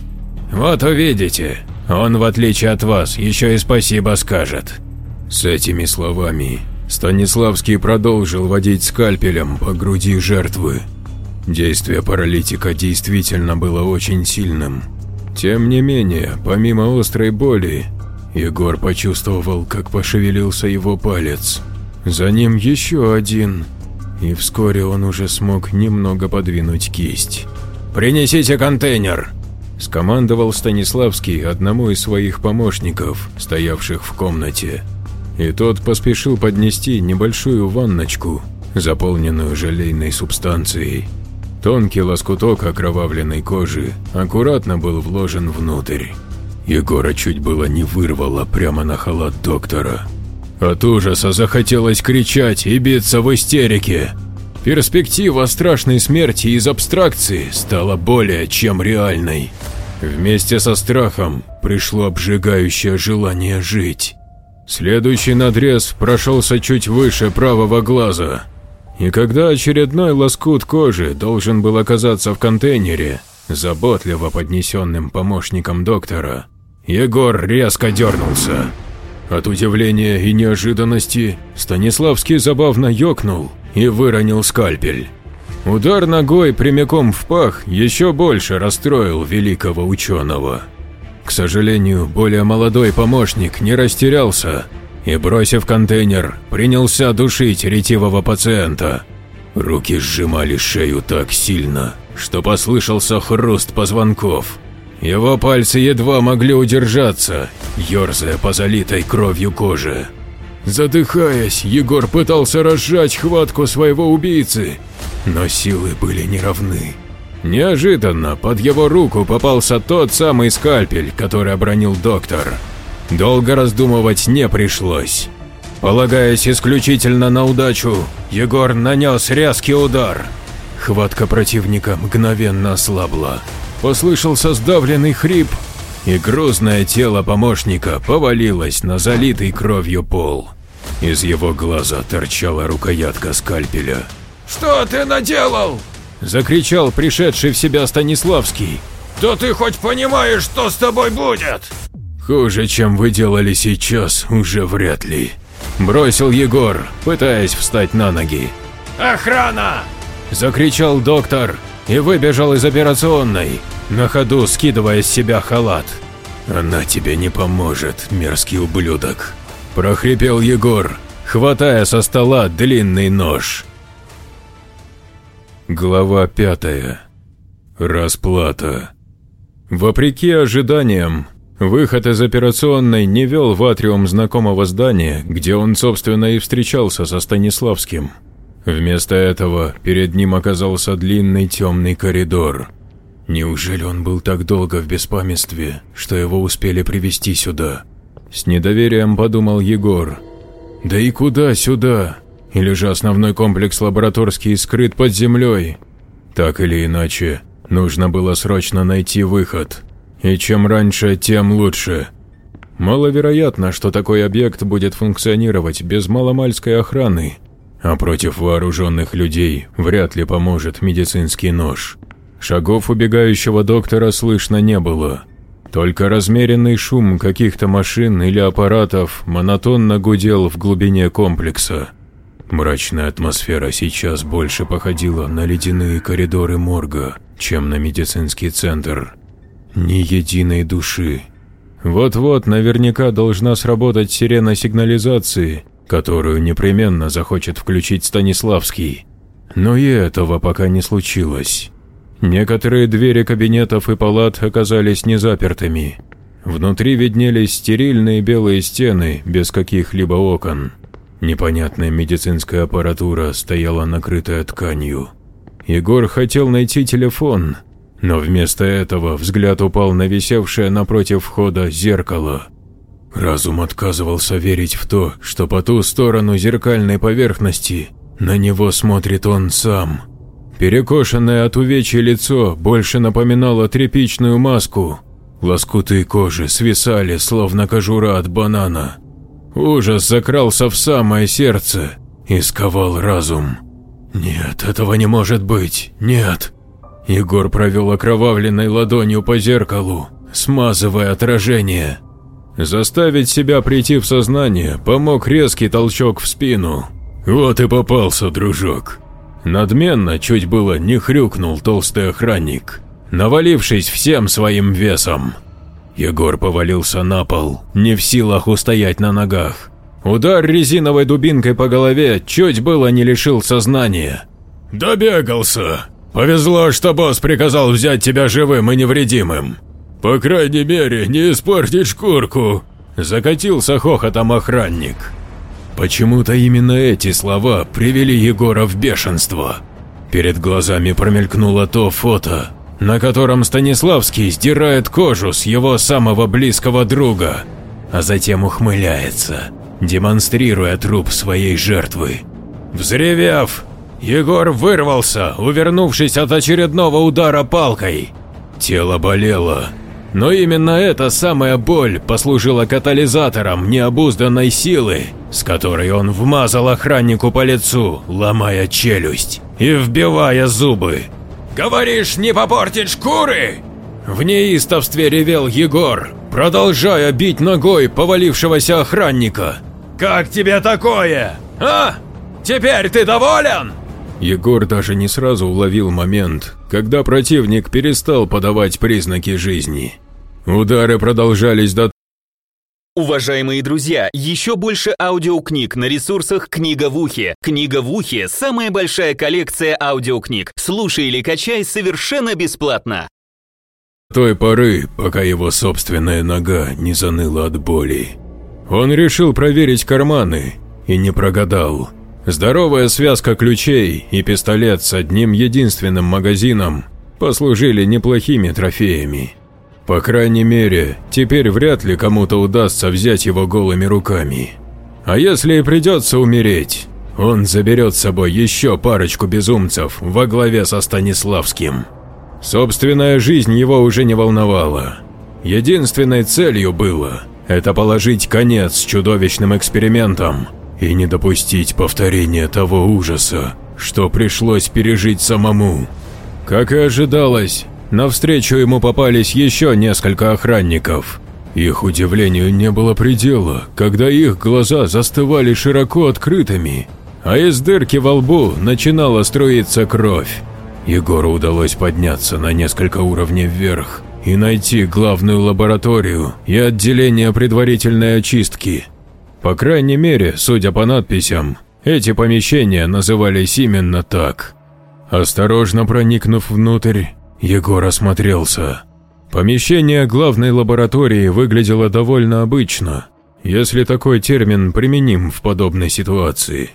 Вот увидите, он в отличие от вас еще и спасибо скажет». С этими словами Станиславский продолжил водить скальпелем по груди жертвы. Действие паралитика действительно было очень сильным. Тем не менее, помимо острой боли, Егор почувствовал, как пошевелился его палец. За ним еще один, и вскоре он уже смог немного подвинуть кисть. «Принесите контейнер!» – скомандовал Станиславский одному из своих помощников, стоявших в комнате и тот поспешил поднести небольшую ванночку, заполненную желейной субстанцией. Тонкий лоскуток окровавленной кожи аккуратно был вложен внутрь. Егора чуть было не вырвало прямо на халат доктора. От ужаса захотелось кричать и биться в истерике. Перспектива страшной смерти из абстракции стала более чем реальной. Вместе со страхом пришло обжигающее желание жить. Следующий надрез прошелся чуть выше правого глаза. И когда очередной лоскут кожи должен был оказаться в контейнере, заботливо поднесенным помощником доктора, Егор резко дернулся. От удивления и неожиданности Станиславский забавно ёкнул и выронил скальпель. Удар ногой прямиком в пах еще больше расстроил великого ученого. К сожалению, более молодой помощник не растерялся и, бросив контейнер, принялся душить ретивого пациента. Руки сжимали шею так сильно, что послышался хруст позвонков. Его пальцы едва могли удержаться, ерзая по залитой кровью кожи. Задыхаясь, Егор пытался разжать хватку своего убийцы, но силы были неравны. Неожиданно под его руку попался тот самый скальпель, который обронил доктор. Долго раздумывать не пришлось. Полагаясь исключительно на удачу, Егор нанес резкий удар. Хватка противника мгновенно ослабла. Послышался сдавленный хрип, и грузное тело помощника повалилось на залитый кровью пол. Из его глаза торчала рукоятка скальпеля. «Что ты наделал?» Закричал пришедший в себя Станиславский. «Да ты хоть понимаешь, что с тобой будет?» «Хуже, чем вы делали сейчас, уже вряд ли», – бросил Егор, пытаясь встать на ноги. «Охрана!» – закричал доктор и выбежал из операционной, на ходу скидывая с себя халат. «Она тебе не поможет, мерзкий ублюдок», – прохрипел Егор, хватая со стола длинный нож. Глава 5. Расплата. Вопреки ожиданиям, выход из операционной не вел в атриум знакомого здания, где он, собственно, и встречался со Станиславским. Вместо этого перед ним оказался длинный темный коридор. Неужели он был так долго в беспамятстве, что его успели привести сюда? С недоверием подумал Егор. «Да и куда сюда?» или же основной комплекс лабораторский скрыт под землей. Так или иначе, нужно было срочно найти выход. И чем раньше, тем лучше. Маловероятно, что такой объект будет функционировать без маломальской охраны, а против вооруженных людей вряд ли поможет медицинский нож. Шагов убегающего доктора слышно не было. Только размеренный шум каких-то машин или аппаратов монотонно гудел в глубине комплекса. Мрачная атмосфера сейчас больше походила на ледяные коридоры морга, чем на медицинский центр. Ни единой души. Вот-вот наверняка должна сработать сирена сигнализации, которую непременно захочет включить Станиславский. Но и этого пока не случилось. Некоторые двери кабинетов и палат оказались незапертыми. Внутри виднелись стерильные белые стены без каких-либо окон. Непонятная медицинская аппаратура стояла накрытая тканью. Егор хотел найти телефон, но вместо этого взгляд упал на висевшее напротив входа зеркало. Разум отказывался верить в то, что по ту сторону зеркальной поверхности на него смотрит он сам. Перекошенное от увечья лицо больше напоминало тряпичную маску. Лоскуты кожи свисали, словно кожура от банана. Ужас закрался в самое сердце и сковал разум. «Нет, этого не может быть, нет!» Егор провел окровавленной ладонью по зеркалу, смазывая отражение. Заставить себя прийти в сознание помог резкий толчок в спину. «Вот и попался, дружок!» Надменно чуть было не хрюкнул толстый охранник, навалившись всем своим весом. Егор повалился на пол, не в силах устоять на ногах. Удар резиновой дубинкой по голове чуть было не лишил сознания. «Добегался! Повезло, что босс приказал взять тебя живым и невредимым. По крайней мере, не испортить шкурку!» Закатился хохотом охранник. Почему-то именно эти слова привели Егора в бешенство. Перед глазами промелькнуло то фото, на котором Станиславский сдирает кожу с его самого близкого друга, а затем ухмыляется, демонстрируя труп своей жертвы. Взревев, Егор вырвался, увернувшись от очередного удара палкой. Тело болело, но именно эта самая боль послужила катализатором необузданной силы, с которой он вмазал охраннику по лицу, ломая челюсть и вбивая зубы. Говоришь, не попортить шкуры? В неистовстве ревел Егор, продолжая бить ногой повалившегося охранника. «Как тебе такое? А? Теперь ты доволен?» Егор даже не сразу уловил момент, когда противник перестал подавать признаки жизни. Удары продолжались до Уважаемые друзья, еще больше аудиокниг на ресурсах «Книга в ухе». «Книга в ухе» — самая большая коллекция аудиокниг. Слушай или качай совершенно бесплатно. Той поры, пока его собственная нога не заныла от боли. Он решил проверить карманы и не прогадал. Здоровая связка ключей и пистолет с одним единственным магазином послужили неплохими трофеями. По крайней мере, теперь вряд ли кому-то удастся взять его голыми руками. А если и придется умереть, он заберет с собой еще парочку безумцев во главе со Станиславским. Собственная жизнь его уже не волновала. Единственной целью было – это положить конец чудовищным экспериментам и не допустить повторения того ужаса, что пришлось пережить самому. Как и ожидалось, Навстречу ему попались еще несколько охранников. Их удивлению не было предела, когда их глаза застывали широко открытыми, а из дырки во лбу начинала струиться кровь. Егору удалось подняться на несколько уровней вверх и найти главную лабораторию и отделение предварительной очистки. По крайней мере, судя по надписям, эти помещения назывались именно так. Осторожно проникнув внутрь, Егор рассмотрелся. Помещение главной лаборатории выглядело довольно обычно, если такой термин применим в подобной ситуации.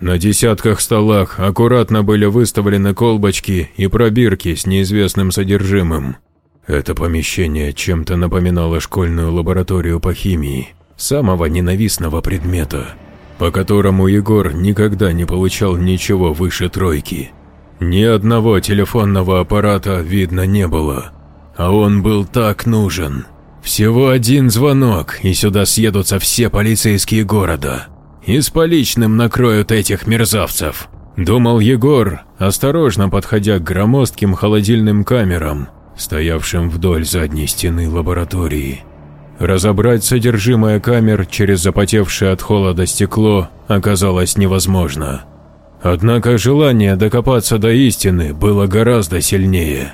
На десятках столах аккуратно были выставлены колбочки и пробирки с неизвестным содержимым. Это помещение чем-то напоминало школьную лабораторию по химии, самого ненавистного предмета, по которому Егор никогда не получал ничего выше тройки. Ни одного телефонного аппарата видно не было, а он был так нужен. Всего один звонок, и сюда съедутся все полицейские города. И с поличным накроют этих мерзавцев. Думал Егор, осторожно подходя к громоздким холодильным камерам, стоявшим вдоль задней стены лаборатории. Разобрать содержимое камер через запотевшее от холода стекло оказалось невозможно. Однако желание докопаться до истины было гораздо сильнее.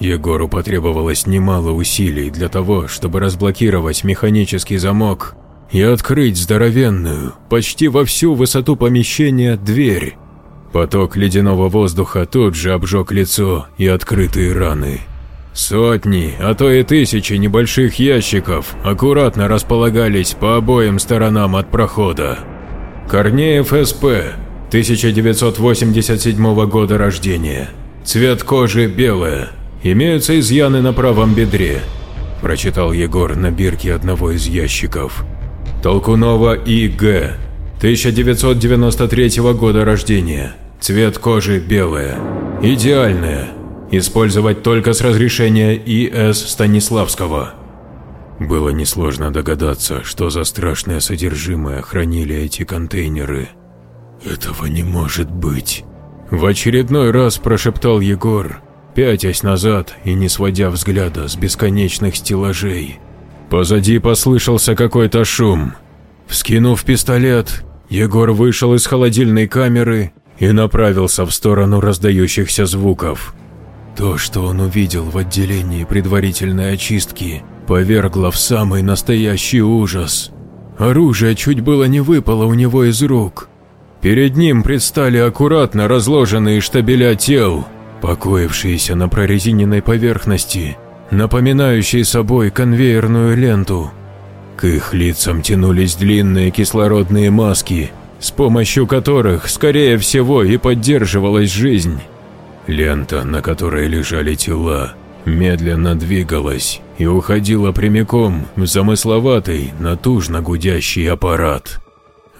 Егору потребовалось немало усилий для того, чтобы разблокировать механический замок и открыть здоровенную, почти во всю высоту помещения, дверь. Поток ледяного воздуха тут же обжег лицо и открытые раны. Сотни, а то и тысячи небольших ящиков аккуратно располагались по обоим сторонам от прохода. Корнеев СП 1987 года рождения. Цвет кожи белая. Имеются изъяны на правом бедре. Прочитал Егор на бирке одного из ящиков. Толкунова И.Г. 1993 года рождения. Цвет кожи белая. Идеальная. Использовать только с разрешения И.С. Станиславского. Было несложно догадаться, что за страшное содержимое хранили эти контейнеры – «Этого не может быть!» В очередной раз прошептал Егор, пятясь назад и не сводя взгляда с бесконечных стеллажей. Позади послышался какой-то шум. Вскинув пистолет, Егор вышел из холодильной камеры и направился в сторону раздающихся звуков. То, что он увидел в отделении предварительной очистки, повергло в самый настоящий ужас. Оружие чуть было не выпало у него из рук. Перед ним предстали аккуратно разложенные штабеля тел, покоившиеся на прорезиненной поверхности, напоминающей собой конвейерную ленту. К их лицам тянулись длинные кислородные маски, с помощью которых, скорее всего, и поддерживалась жизнь. Лента, на которой лежали тела, медленно двигалась и уходила прямиком в замысловатый, натужно гудящий аппарат.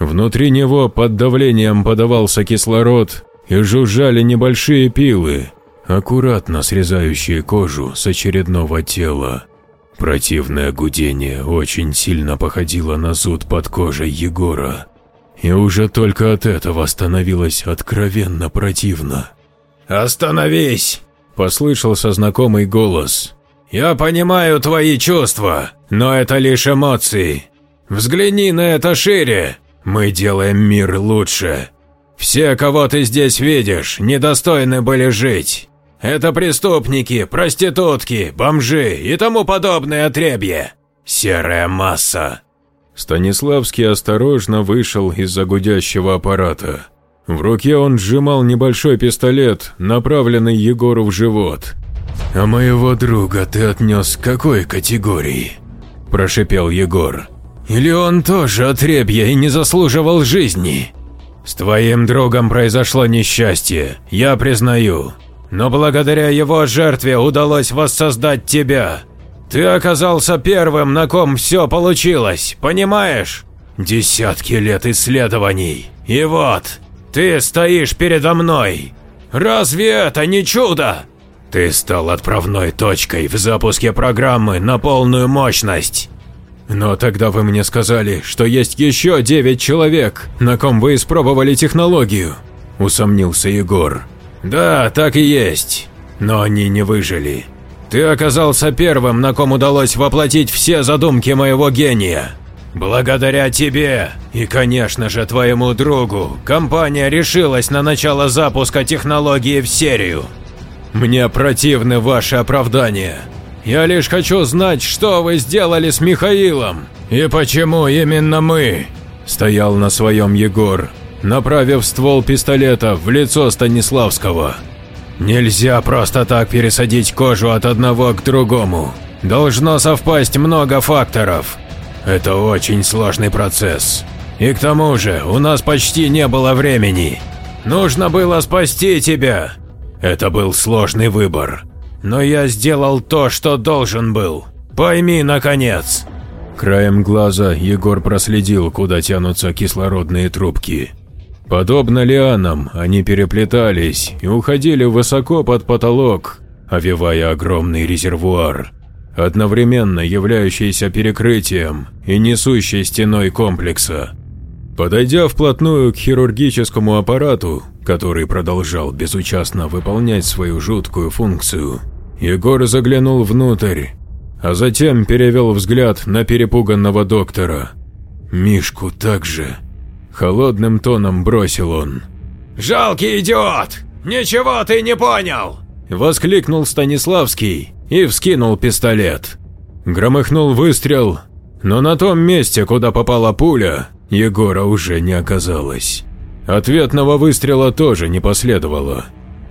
Внутри него под давлением подавался кислород и жужжали небольшие пилы, аккуратно срезающие кожу с очередного тела. Противное гудение очень сильно походило на зуд под кожей Егора. И уже только от этого становилось откровенно противно. «Остановись!» – послышался знакомый голос. «Я понимаю твои чувства, но это лишь эмоции. Взгляни на это шире!» Мы делаем мир лучше. Все, кого ты здесь видишь, недостойны были жить. Это преступники, проститутки, бомжи и тому подобное отребье. Серая масса. Станиславский осторожно вышел из загудящего аппарата. В руке он сжимал небольшой пистолет, направленный Егору в живот. «А моего друга ты отнес к какой категории?» – прошипел Егор. Или он тоже отребье и не заслуживал жизни? С твоим другом произошло несчастье, я признаю. Но благодаря его жертве удалось воссоздать тебя. Ты оказался первым, на ком все получилось, понимаешь? Десятки лет исследований. И вот, ты стоишь передо мной. Разве это не чудо? Ты стал отправной точкой в запуске программы на полную мощность. Но тогда вы мне сказали, что есть еще девять человек, на ком вы испробовали технологию, усомнился Егор. Да, так и есть, но они не выжили. Ты оказался первым, на ком удалось воплотить все задумки моего гения. Благодаря тебе и, конечно же, твоему другу, компания решилась на начало запуска технологии в серию. Мне противны ваши оправдания. Я лишь хочу знать, что вы сделали с Михаилом и почему именно мы!» Стоял на своем Егор, направив ствол пистолета в лицо Станиславского. «Нельзя просто так пересадить кожу от одного к другому. Должно совпасть много факторов. Это очень сложный процесс. И к тому же у нас почти не было времени. Нужно было спасти тебя. Это был сложный выбор но я сделал то, что должен был. Пойми, наконец!» Краем глаза Егор проследил, куда тянутся кислородные трубки. Подобно лианам, они переплетались и уходили высоко под потолок, овивая огромный резервуар, одновременно являющийся перекрытием и несущей стеной комплекса. Подойдя вплотную к хирургическому аппарату, который продолжал безучастно выполнять свою жуткую функцию, Егор заглянул внутрь, а затем перевел взгляд на перепуганного доктора. «Мишку также», – холодным тоном бросил он. «Жалкий идиот! Ничего ты не понял!» – воскликнул Станиславский и вскинул пистолет. Громыхнул выстрел, но на том месте, куда попала пуля, Егора уже не оказалось. Ответного выстрела тоже не последовало.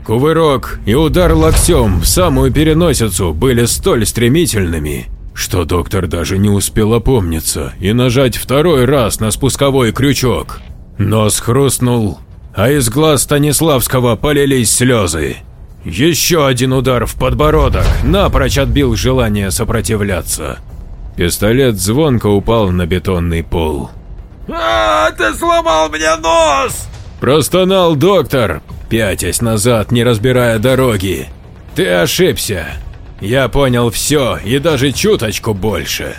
Кувырок и удар локтем в самую переносицу были столь стремительными, что доктор даже не успел опомниться и нажать второй раз на спусковой крючок. Нос хрустнул, а из глаз Станиславского полились слезы. Еще один удар в подбородок напрочь отбил желание сопротивляться. Пистолет звонко упал на бетонный пол. Ты сломал мне нос! Простонал доктор, пятясь назад, не разбирая дороги. Ты ошибся. Я понял все и даже чуточку больше.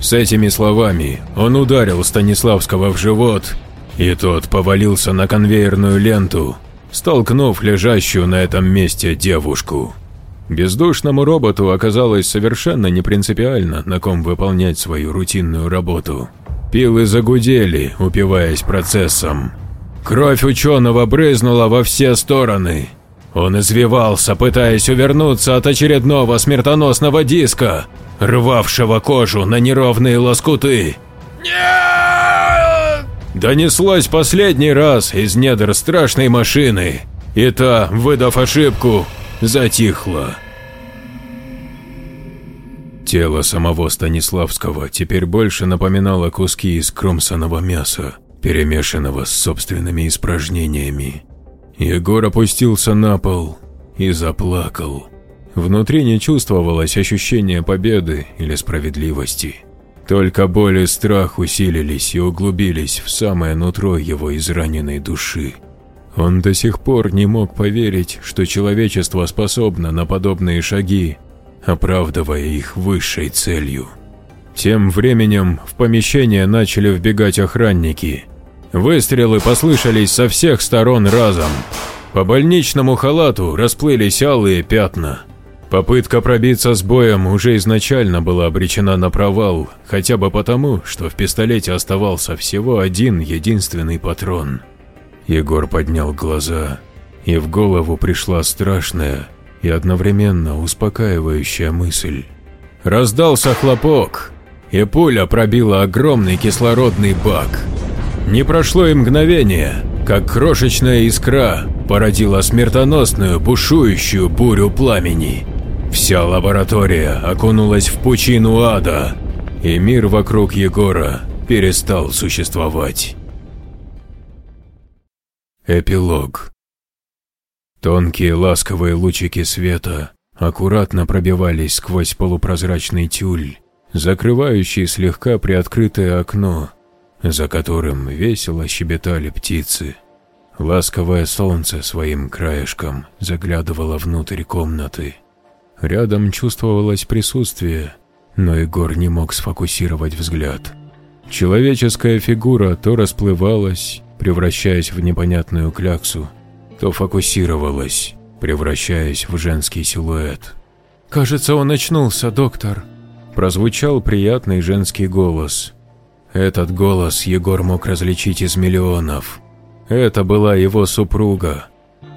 С этими словами он ударил Станиславского в живот, и тот повалился на конвейерную ленту, столкнув лежащую на этом месте девушку. Бездушному роботу оказалось совершенно непринципиально, на ком выполнять свою рутинную работу. Пилы загудели, упиваясь процессом. Кровь ученого брызнула во все стороны. Он извивался, пытаясь увернуться от очередного смертоносного диска, рвавшего кожу на неровные лоскуты. «Нет!» Донеслось последний раз из недр страшной машины, и та, выдав ошибку, затихла. Тело самого Станиславского теперь больше напоминало куски из кромсаного мяса, перемешанного с собственными испражнениями. Егор опустился на пол и заплакал. Внутри не чувствовалось ощущение победы или справедливости. Только боль и страх усилились и углубились в самое нутро его израненной души. Он до сих пор не мог поверить, что человечество способно на подобные шаги, оправдывая их высшей целью. Тем временем в помещение начали вбегать охранники. Выстрелы послышались со всех сторон разом. По больничному халату расплылись алые пятна. Попытка пробиться с боем уже изначально была обречена на провал, хотя бы потому, что в пистолете оставался всего один единственный патрон. Егор поднял глаза, и в голову пришла страшная, и одновременно успокаивающая мысль. Раздался хлопок, и пуля пробила огромный кислородный бак. Не прошло и мгновение, как крошечная искра породила смертоносную бушующую бурю пламени. Вся лаборатория окунулась в пучину ада, и мир вокруг Егора перестал существовать. Эпилог Тонкие ласковые лучики света аккуратно пробивались сквозь полупрозрачный тюль, закрывающий слегка приоткрытое окно, за которым весело щебетали птицы. Ласковое солнце своим краешком заглядывало внутрь комнаты. Рядом чувствовалось присутствие, но Егор не мог сфокусировать взгляд. Человеческая фигура то расплывалась, превращаясь в непонятную кляксу, то фокусировалась, превращаясь в женский силуэт. «Кажется, он очнулся, доктор!» Прозвучал приятный женский голос. Этот голос Егор мог различить из миллионов. Это была его супруга.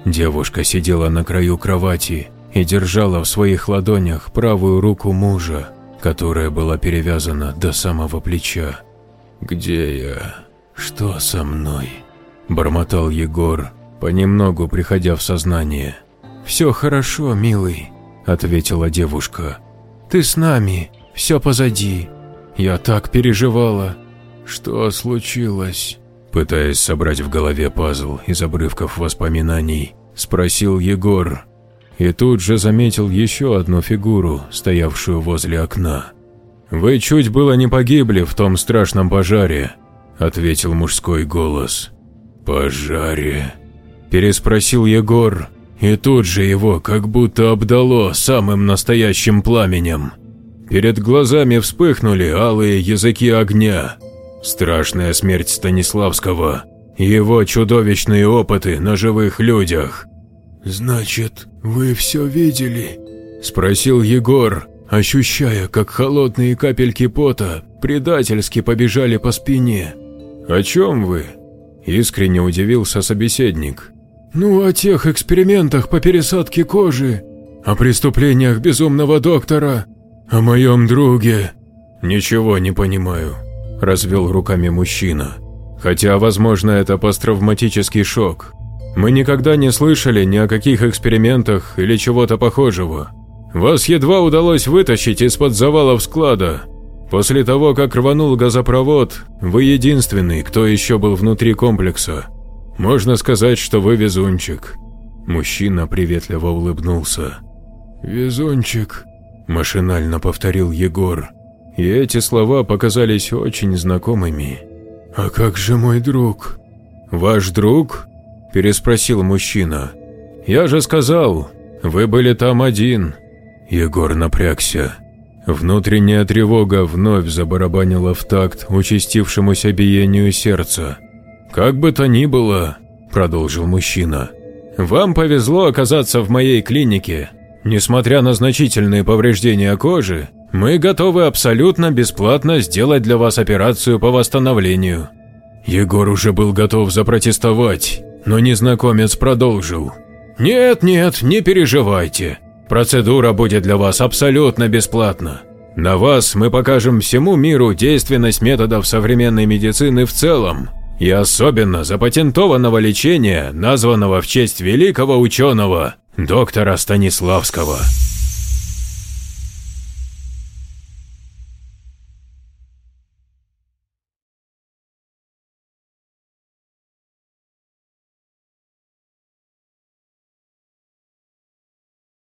Девушка сидела на краю кровати и держала в своих ладонях правую руку мужа, которая была перевязана до самого плеча. «Где я? Что со мной?» – бормотал Егор, понемногу приходя в сознание. «Все хорошо, милый», – ответила девушка. «Ты с нами, все позади. Я так переживала». «Что случилось?» Пытаясь собрать в голове пазл из обрывков воспоминаний, спросил Егор. И тут же заметил еще одну фигуру, стоявшую возле окна. «Вы чуть было не погибли в том страшном пожаре», – ответил мужской голос. «Пожаре», переспросил Егор, и тут же его как будто обдало самым настоящим пламенем. Перед глазами вспыхнули алые языки огня. Страшная смерть Станиславского и его чудовищные опыты на живых людях. «Значит, вы все видели?» – спросил Егор, ощущая, как холодные капельки пота предательски побежали по спине. «О чем вы?» – искренне удивился собеседник. Ну о тех экспериментах по пересадке кожи, о преступлениях безумного доктора, о моем друге. Ничего не понимаю, развел руками мужчина. Хотя, возможно, это посттравматический шок. Мы никогда не слышали ни о каких экспериментах или чего-то похожего. Вас едва удалось вытащить из-под завалов склада. После того, как рванул газопровод, вы единственный, кто еще был внутри комплекса. Можно сказать, что вы везунчик. Мужчина приветливо улыбнулся. Везунчик, машинально повторил Егор. И эти слова показались очень знакомыми. А как же мой друг? Ваш друг? переспросил мужчина. Я же сказал, вы были там один. Егор напрягся. Внутренняя тревога вновь забарабанила в такт участившемуся биению сердца. «Как бы то ни было», – продолжил мужчина, – «вам повезло оказаться в моей клинике. Несмотря на значительные повреждения кожи, мы готовы абсолютно бесплатно сделать для вас операцию по восстановлению». Егор уже был готов запротестовать, но незнакомец продолжил. «Нет, нет, не переживайте. Процедура будет для вас абсолютно бесплатна. На вас мы покажем всему миру действенность методов современной медицины в целом, и особенно запатентованного лечения, названного в честь великого ученого, доктора Станиславского.